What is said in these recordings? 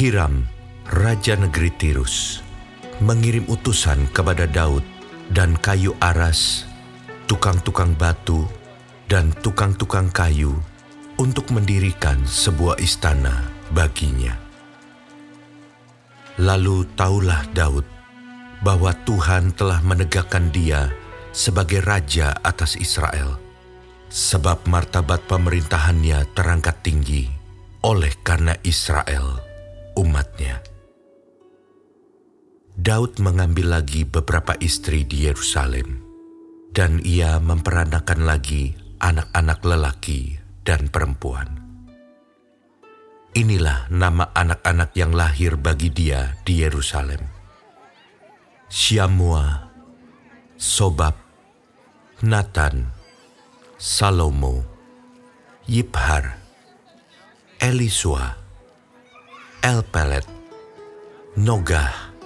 Hiram, raja negeri Tirus, mengirim utusan kepada Daud dan kayu aras, tukang-tukang batu, dan tukang-tukang kayu untuk mendirikan sebuah istana baginya. Lalu taulah Daud bahwa Tuhan telah menegakkan dia sebagai raja atas Israel, sebab martabat pemerintahannya terangkat tinggi oleh karena Israel, umatnya. Daud mengambil lagi beberapa istri di Yerusalem, dan ia memperanakan lagi anak-anak lelaki dan perempuan. Inilah nama anak-anak yang lahir bagi dia di Yerusalem. Syamua, Sobab, Nathan, Salomo, Yiphar, Elisua, Elpelet, Nogah,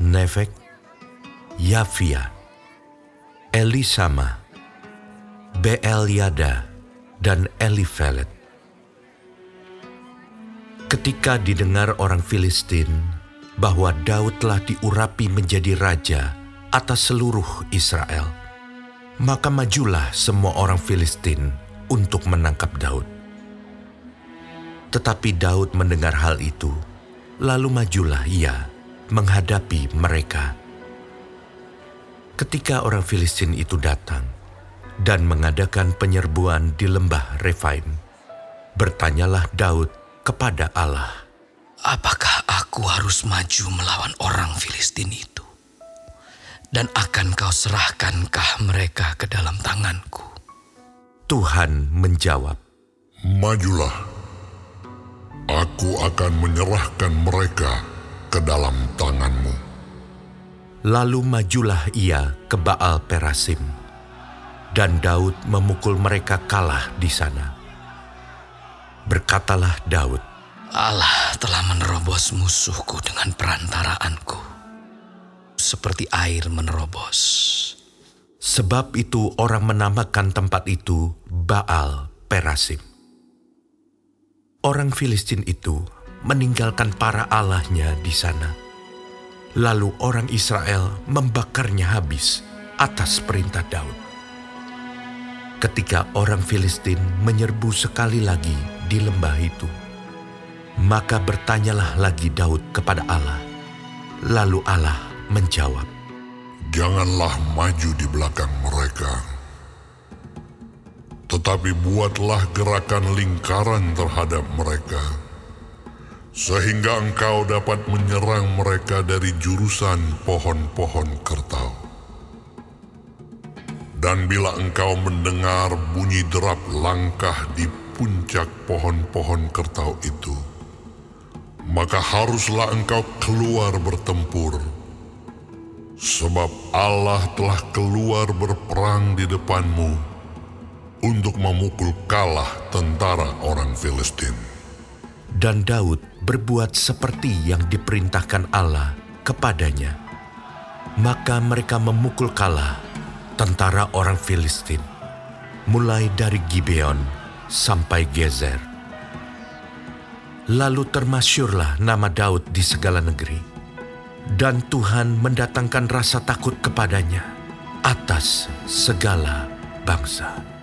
Nefek, Yafia, Elisama, Beelyada, dan Elifelet. Ketika didengar orang Filistin bahwa Daud telah diurapi menjadi raja atas seluruh Israel, maka majulah semua orang Filistin untuk menangkap Daud. Tetapi Daud mendengar hal itu, lalu majulah ia menghadapi mereka. Ketika orang Filistin itu datang dan mengadakan penyerbuan di lembah Refaim, bertanyalah Daud kepada Allah, Apakah aku harus maju melawan orang Filistin itu? Dan akan kau serahkankah mereka ke dalam tanganku? Tuhan menjawab, Majulah, aku akan menyerahkan mereka ke dalam tanganmu. Lalu majulah ia ke Baal Perasim, dan Daud memukul mereka kalah di sana. Berkatalah Daud, Allah telah menerobos musuhku dengan perantaraanku, seperti air menerobos. Sebab itu orang menamakan tempat itu Baal Perasim. Orang Filistin itu meninggalkan para allahnya di sana. Lalu orang Israel membakarnya habis atas perintah Daud. Ketika orang Filistin menyerbu sekali lagi di lembah itu, maka bertanyalah lagi Daud kepada Allah. Lalu Allah menjawab, Janganlah maju di belakang mereka, tetapi buatlah gerakan lingkaran terhadap mereka sehingga engkau dapat menyerang mereka dari jurusan pohon-pohon kertau. Dan bila engkau mendengar bunyi derap langkah di puncak pohon-pohon kertau itu, maka haruslah engkau keluar bertempur, sebab Allah telah keluar berperang di depanmu untuk memukul kalah tentara orang Filistin. Dan Daud berbuat seperti yang diperintahkan Allah kepadanya. Maka mereka memukul kalah tentara orang Filistin, mulai dari Gibeon sampai Gezer. Lalu termasyurlah nama Daud di segala negeri, dan Tuhan mendatangkan rasa takut kepadanya atas segala bangsa.